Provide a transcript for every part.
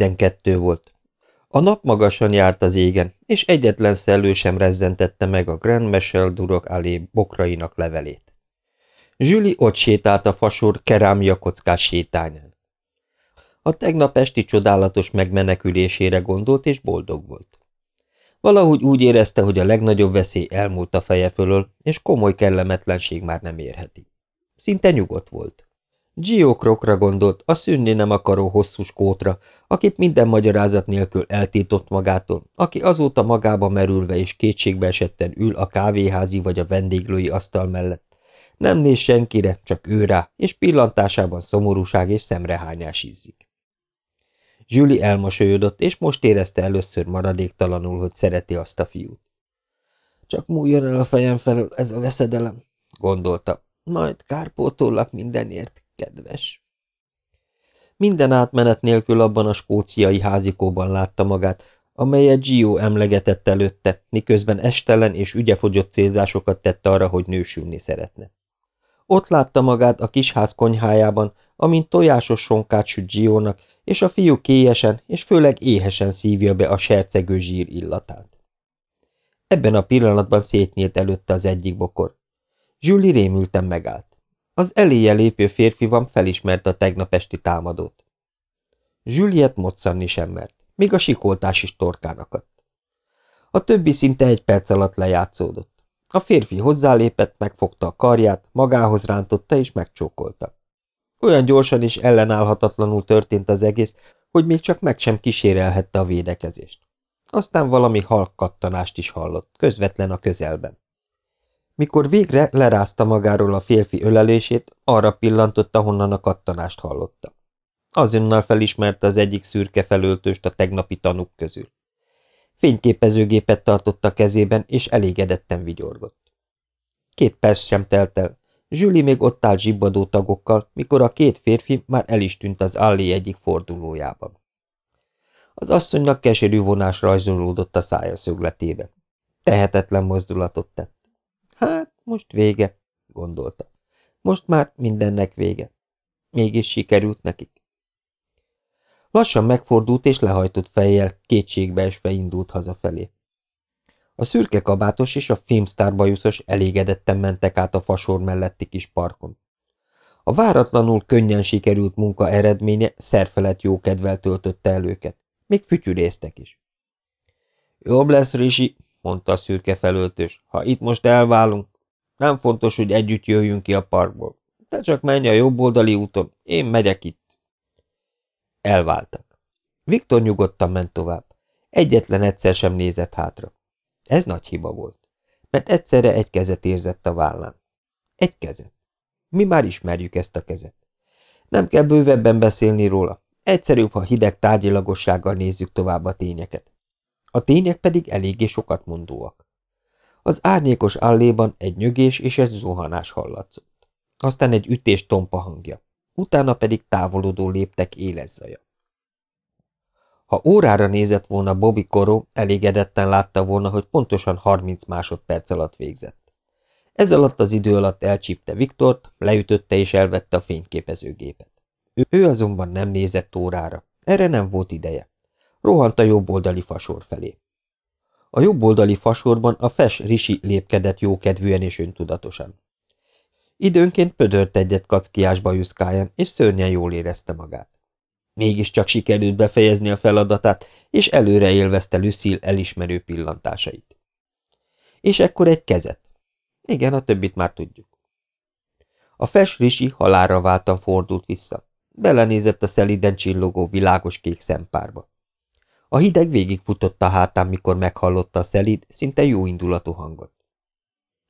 Tizenkettő volt. A nap magasan járt az égen, és egyetlen szellő sem rezzentette meg a Grand Michel Durok Allé bokrainak levelét. Zsüli ott sétált a fasor kerámia kockás sétányán. A tegnap esti csodálatos megmenekülésére gondolt, és boldog volt. Valahogy úgy érezte, hogy a legnagyobb veszély elmúlt a feje fölől, és komoly kellemetlenség már nem érheti. Szinte nyugodt volt. Gio Krokra gondolt, a szűnni nem akaró hosszú skótra, akit minden magyarázat nélkül eltított magától, aki azóta magába merülve és kétségbe esetten ül a kávéházi vagy a vendéglői asztal mellett. Nem néz senkire, csak ő rá, és pillantásában szomorúság és szemrehányás ízzik. Julie elmosolyodott, és most érezte először maradéktalanul, hogy szereti azt a fiút. Csak múljon el a fejem felől ez a veszedelem, gondolta. Majd kárpótollak mindenért, kedves. Minden átmenet nélkül abban a skóciai házikóban látta magát, amelyet Gio emlegetett előtte, miközben estelen és ügyefogyott célzásokat tett arra, hogy nősülni szeretne. Ott látta magát a kisház konyhájában, amint tojásos sonkát süt Gio-nak, és a fiú kélyesen és főleg éhesen szívja be a sercegő zsír illatát. Ebben a pillanatban szétnyílt előtte az egyik bokor. Julie rémülten megállt. Az eléje lépő férfi van felismerte a tegnap esti támadót. Juliet moccanni sem mert, még a sikoltás is torkán akadt. A többi szinte egy perc alatt lejátszódott. A férfi hozzálépett, megfogta a karját, magához rántotta és megcsókolta. Olyan gyorsan és ellenállhatatlanul történt az egész, hogy még csak meg sem kísérelhette a védekezést. Aztán valami halk kattanást is hallott, közvetlen a közelben. Mikor végre lerázta magáról a férfi ölelését, arra pillantott, ahonnan a kattanást hallotta. Azonnal felismerte az egyik szürke felöltőst a tegnapi tanúk közül. Fényképezőgépet tartott a kezében, és elégedetten vigyorgott. Két perc sem telt el, Zsüli még ott állt zsibbadó tagokkal, mikor a két férfi már el is tűnt az allé egyik fordulójában. Az asszonynak keserű vonás rajzolódott a szája szögletébe. Tehetetlen mozdulatot tett. Most vége, gondolta. Most már mindennek vége. Mégis sikerült nekik. Lassan megfordult és lehajtott fejjel, kétségbeesve indult hazafelé. A szürke kabátos és a filmsztár bajuszos elégedetten mentek át a fasor melletti kis parkon. A váratlanul könnyen sikerült munka eredménye szerfelett jókedvel töltötte el őket. Még fütyüléztek is. Jobb lesz, Risi, mondta a szürke felöltős, ha itt most elválunk. Nem fontos, hogy együtt jöjjünk ki a parkból. Te csak menj a jobboldali úton, én megyek itt. Elváltak. Viktor nyugodtan ment tovább. Egyetlen egyszer sem nézett hátra. Ez nagy hiba volt, mert egyszerre egy kezet érzett a vállán. Egy kezet. Mi már ismerjük ezt a kezet. Nem kell bővebben beszélni róla. Egyszerűbb, ha hideg tárgyilagossággal nézzük tovább a tényeket. A tények pedig eléggé sokat mondóak. Az árnyékos alléban egy nyögés és egy zuhanás hallatszott. Aztán egy ütés tompa hangja. Utána pedig távolodó léptek éles zaja. Ha órára nézett volna Bobby Koró, elégedetten látta volna, hogy pontosan 30 másodperc alatt végzett. Ez alatt az idő alatt elcsípte Viktort, leütötte és elvette a fényképezőgépet. Ő, ő azonban nem nézett órára. Erre nem volt ideje. Rohant a jobboldali fasor felé. A jobboldali fasorban a fes risi lépkedett jókedvűen és öntudatosan. Időnként pödört egyet kackiás bajuszkáján, és szörnyen jól érezte magát. Mégiscsak sikerült befejezni a feladatát, és előre élvezte Lucille elismerő pillantásait. És ekkor egy kezet. Igen, a többit már tudjuk. A fes risi halára váltan fordult vissza. Belenézett a szeliden csillogó világos kék szempárba. A hideg végigfutott a hátán, mikor meghallotta a szelid, szinte jó indulatú hangot.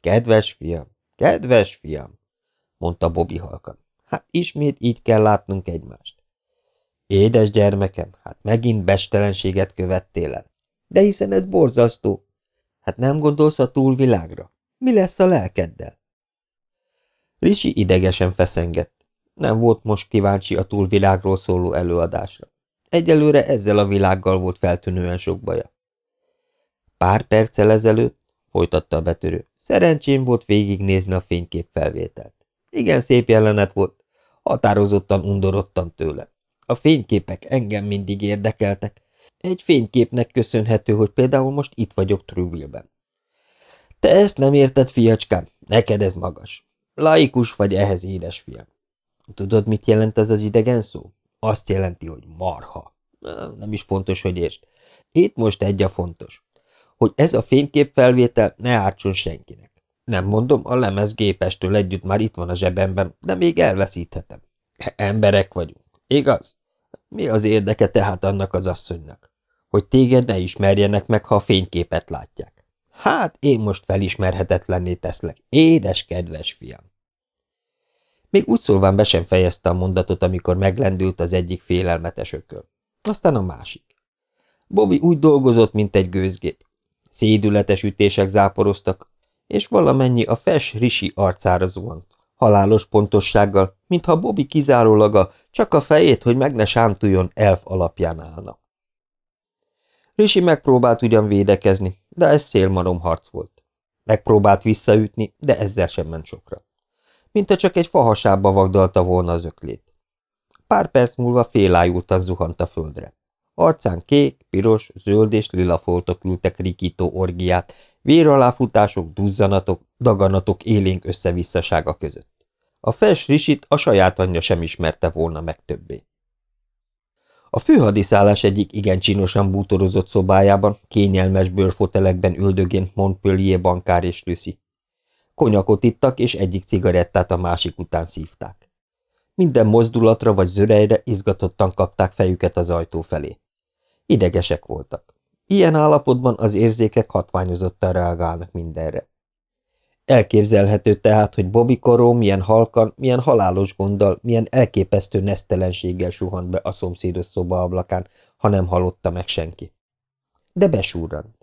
Kedves fiam, kedves fiam, mondta Bobby halkan. Hát ismét így kell látnunk egymást. Édes gyermekem, hát megint bestelenséget követtél el. De hiszen ez borzasztó. Hát nem gondolsz a túlvilágra? Mi lesz a lelkeddel? Risi idegesen feszengett. Nem volt most kíváncsi a túlvilágról szóló előadásra. Egyelőre ezzel a világgal volt feltűnően sok baja. Pár perccel ezelőtt, folytatta a betörő, szerencsém volt végignézni a fénykép felvételt. Igen szép jelenet volt, határozottan undorodtam tőle. A fényképek engem mindig érdekeltek. Egy fényképnek köszönhető, hogy például most itt vagyok Truville-ben. Te ezt nem érted, fiacskám? Neked ez magas. Laikus vagy ehhez édesfiam. Tudod, mit jelent ez az idegen szó? Azt jelenti, hogy marha. Nem is fontos, hogy értsd. Itt most egy a fontos. Hogy ez a fényképfelvétel ne ártson senkinek. Nem mondom, a lemez gépestől együtt már itt van a zsebemben, de még elveszíthetem. Emberek vagyunk, igaz? Mi az érdeke tehát annak az asszonynak? Hogy téged ne ismerjenek meg, ha a fényképet látják. Hát, én most felismerhetetlenné teszlek, édes, kedves fiam. Még úgy szólván be sem fejezte a mondatot, amikor meglendült az egyik félelmetes ököl. Aztán a másik. Bobby úgy dolgozott, mint egy gőzgép. Szédületes ütések záporoztak, és valamennyi a fes risi arcára zuhant. Halálos pontossággal, mintha Bobby kizárólaga csak a fejét, hogy meg ne sántuljon elf alapján állna. Risi megpróbált ugyan védekezni, de ez szélmarom harc volt. Megpróbált visszaütni, de ezzel sem ment sokra. Mintha csak egy fahasába vagdalta volna az öklét. Pár perc múlva félájultan zuhant a földre. Arcán kék, piros, zöld és lila foltok ültek rikító orgiát, véraláfutások, duzzanatok, daganatok élénk összevisszasága között. A fels risit a saját anyja sem ismerte volna meg többé. A főhadiszállás egyik igen csinosan bútorozott szobájában, kényelmes bőrfotelekben üldögént Montpellier bankár és Lucy. Konyakot ittak, és egyik cigarettát a másik után szívták. Minden mozdulatra vagy zörejre izgatottan kapták fejüket az ajtó felé. Idegesek voltak. Ilyen állapotban az érzékek hatványozottan reagálnak mindenre. Elképzelhető tehát, hogy Bobby Koró milyen halkan, milyen halálos gonddal, milyen elképesztő nesztelenséggel suhant be a szomszédos szoba ablakán, ha nem hallotta meg senki. De besúrrant.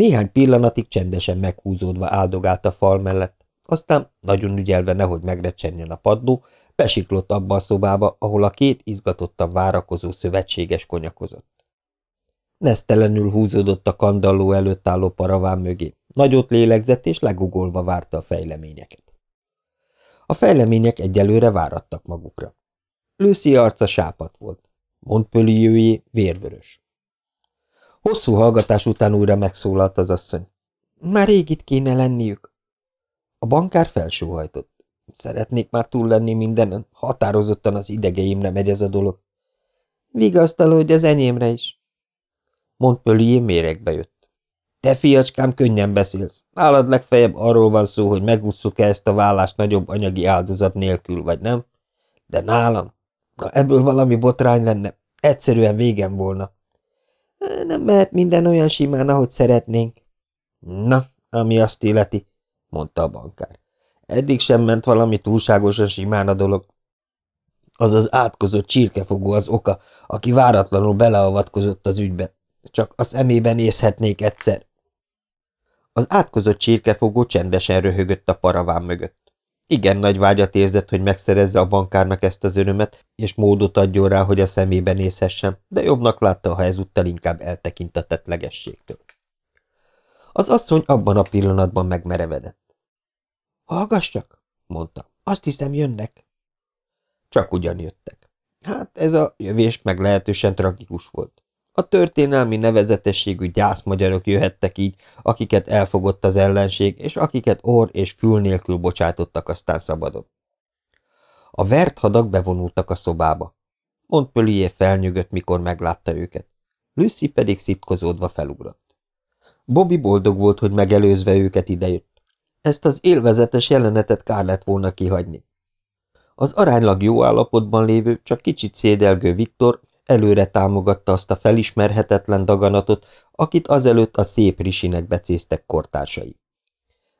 Néhány pillanatig csendesen meghúzódva áldogált a fal mellett, aztán, nagyon ügyelve nehogy megrecsenjen a padló, besiklott abba a szobába, ahol a két izgatottan várakozó szövetséges konyakozott. Nesztelenül húzódott a kandalló előtt álló paraván mögé. Nagyot lélegzett, és legugolva várta a fejleményeket. A fejlemények egyelőre várattak magukra. Lucy arca sápat volt. Montpellierjé vérvörös. Hosszú hallgatás után újra megszólalt az asszony. Már rég itt kéne lenniük. A bankár felsóhajtott. Szeretnék már túl lenni mindenen, határozottan az idegeimre megy ez a dolog. Vigasztaló, hogy az enyémre is. Montpellier méregbe jött. Te fiacskám, könnyen beszélsz. Nálad legfeljebb arról van szó, hogy megússzuk-e ezt a vállást nagyobb anyagi áldozat nélkül, vagy nem? De nálam? Na, ebből valami botrány lenne. Egyszerűen végem volna. Nem mehet minden olyan simán, ahogy szeretnénk. Na, ami azt illeti, mondta a bankár. Eddig sem ment valami túlságosan simán a dolog. Az az átkozott csirkefogó az oka, aki váratlanul beleavatkozott az ügybe. Csak a szemében nézhetnék egyszer. Az átkozott csirkefogó csendesen röhögött a paraván mögött. Igen nagy vágyat érzett, hogy megszerezze a bankárnak ezt az örömet, és módot adjon rá, hogy a szemébe nézhessen, de jobbnak látta, ha ezúttal inkább eltekint a tetlegességtől. Az asszony abban a pillanatban megmerevedett. – Hallgass csak! – mondta. – Azt hiszem, jönnek. Csak ugyan jöttek. Hát ez a jövés meglehetősen tragikus volt. A történelmi nevezetességű gyászmagyarok jöhettek így, akiket elfogott az ellenség, és akiket orr és fül nélkül bocsátottak aztán szabadon. A vert hadak bevonultak a szobába. Montpellier felnyögött, mikor meglátta őket. Lucy pedig szitkozódva felugrott. Bobby boldog volt, hogy megelőzve őket idejött. Ezt az élvezetes jelenetet kár lett volna kihagyni. Az aránylag jó állapotban lévő, csak kicsit szédelgő Viktor előre támogatta azt a felismerhetetlen daganatot, akit azelőtt a szép risinek becéztek kortársai.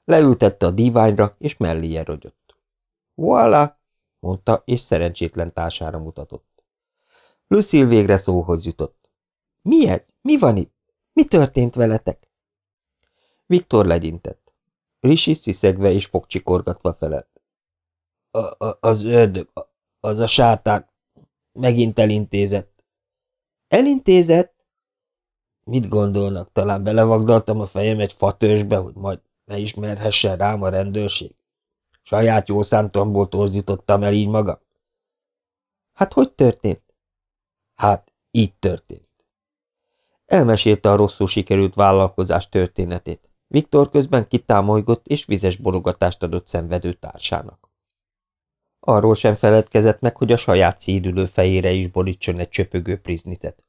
Leültette a díványra, és melléje rogyott. – Voilà! – mondta, és szerencsétlen társára mutatott. Lucille végre szóhoz jutott. – Mi ez? Mi van itt? Mi történt veletek? Viktor legyintett. Risi sziszegve és fogcsikorgatva felelt. Az ördög, az a sátán megint elintézett. Elintézett? Mit gondolnak, talán belevagdaltam a fejem egy fatörsbe, hogy majd ne ismerhessen rám a rendőrség? Saját jó számtomból torzítottam el így magam? Hát hogy történt? Hát, így történt. Elmesélte a rosszul sikerült vállalkozás történetét. Viktor közben kitámolygott és vizes borogatást adott szenvedő társának. Arról sem feledkezett meg, hogy a saját szídülő fejére is borítson egy csöpögő priznitet.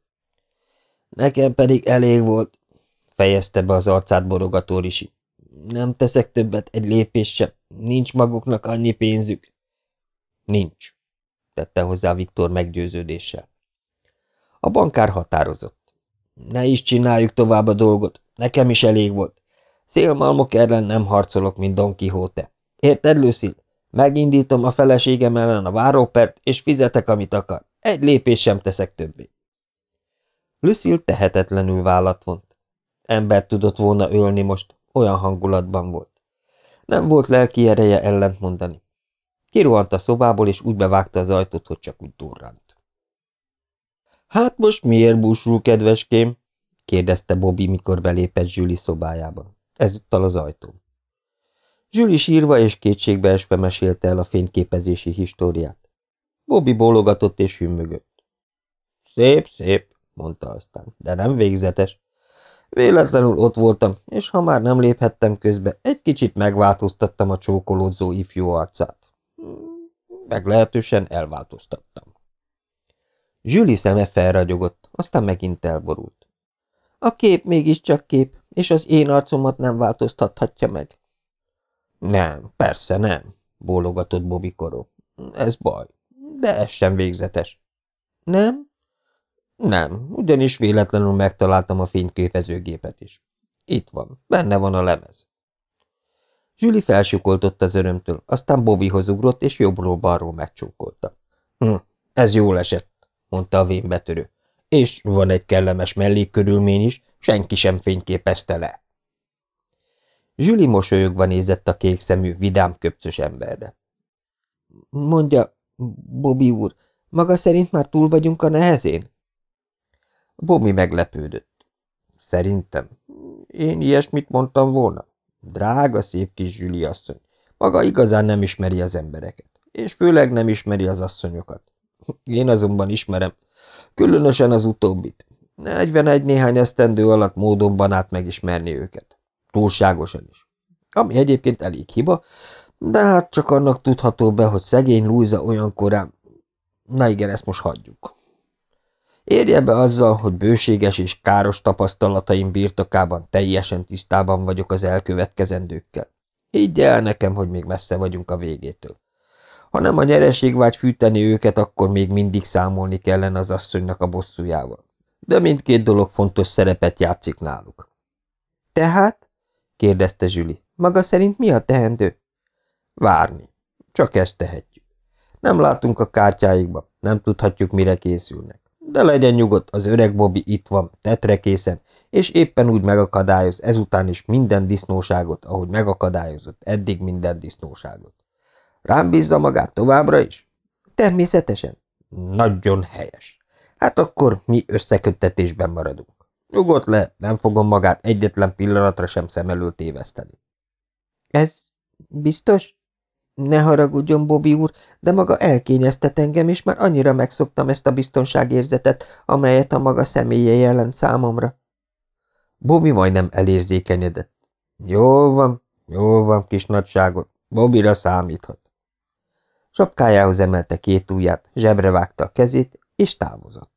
Nekem pedig elég volt, fejezte be az arcát borogató risi. Nem teszek többet egy lépés sem, nincs maguknak annyi pénzük. Nincs, tette hozzá Viktor meggyőződéssel. A bankár határozott. Ne is csináljuk tovább a dolgot, nekem is elég volt. Szélmalmok ellen nem harcolok, mint Don Quixote. Érted, Lucille? Megindítom a feleségem ellen a várópert, és fizetek, amit akar. Egy lépés sem teszek többé. Lucille tehetetlenül vállat vont. Ember tudott volna ölni most, olyan hangulatban volt. Nem volt lelki ereje ellent mondani. Kirohant a szobából, és úgy bevágta az ajtót, hogy csak úgy durrant. Hát most miért búsul, kedveském? kérdezte Bobby, mikor belépett Zsüli szobájába. Ezúttal az Zsüli sírva és kétségbeesve mesélte el a fényképezési históriát. Bobby bólogatott és hümmögött. Szép, szép, mondta aztán, de nem végzetes. Véletlenül ott voltam, és ha már nem léphettem közbe, egy kicsit megváltoztattam a csókolódzó ifjú arcát. Meglehetősen elváltoztattam. Zsüli szeme felragyogott, aztán megint elborult. A kép mégiscsak kép, és az én arcomat nem változtathatja meg. Nem, persze nem, bólogatott Bobby Koró. Ez baj, de ez sem végzetes. Nem? Nem, ugyanis véletlenül megtaláltam a fényképezőgépet is. Itt van, benne van a lemez. Zsüli felsukoltott az örömtől, aztán Bobbyhoz ugrott, és jobbról-balról megcsókolta. Hm, ez jól esett, mondta a vénbetörő. És van egy kellemes mellékkörülmény is, senki sem fényképezte le. Zsüli mosolyogva nézett a kék szemű, vidám köpcös emberre. Mondja, Bobby úr, maga szerint már túl vagyunk a nehezén? Bobby meglepődött. Szerintem. Én ilyesmit mondtam volna. Drága, szép kis Zsüli asszony. Maga igazán nem ismeri az embereket, és főleg nem ismeri az asszonyokat. Én azonban ismerem, különösen az utóbbit. Negyvenegy néhány esztendő alatt módonban át megismerni őket. Túlságosan is. Ami egyébként elég hiba, de hát csak annak tudható be, hogy szegény Lújza olyan korán... Na igen, ezt most hagyjuk. Érje be azzal, hogy bőséges és káros tapasztalataim birtokában teljesen tisztában vagyok az elkövetkezendőkkel. Így el nekem, hogy még messze vagyunk a végétől. Ha nem a nyereségvágy fűteni őket, akkor még mindig számolni kellene az asszonynak a bosszújával. De mindkét dolog fontos szerepet játszik náluk. Tehát? Kérdezte Zsüli. Maga szerint mi a teendő? Várni. Csak ezt tehetjük. Nem látunk a kártyáikba, nem tudhatjuk, mire készülnek. De legyen nyugodt, az öreg Bobby itt van, tetre készen, és éppen úgy megakadályoz ezután is minden disznóságot, ahogy megakadályozott eddig minden disznóságot. Rám bízza magát továbbra is? Természetesen. Nagyon helyes. Hát akkor mi összeköttetésben maradunk. Nyugodt le, nem fogom magát egyetlen pillanatra sem szem előtt téveszteni. Ez biztos? Ne haragudjon, Bobby úr, de maga elkényeztet engem, és már annyira megszoktam ezt a biztonságérzetet, amelyet a maga személye jelent számomra. Bobby majdnem elérzékenyedett. Jó van, jó van, kis nagyságot, Bobbyra számíthat. Sapkájához emelte két ujját, zsebre vágta a kezét, és távozott.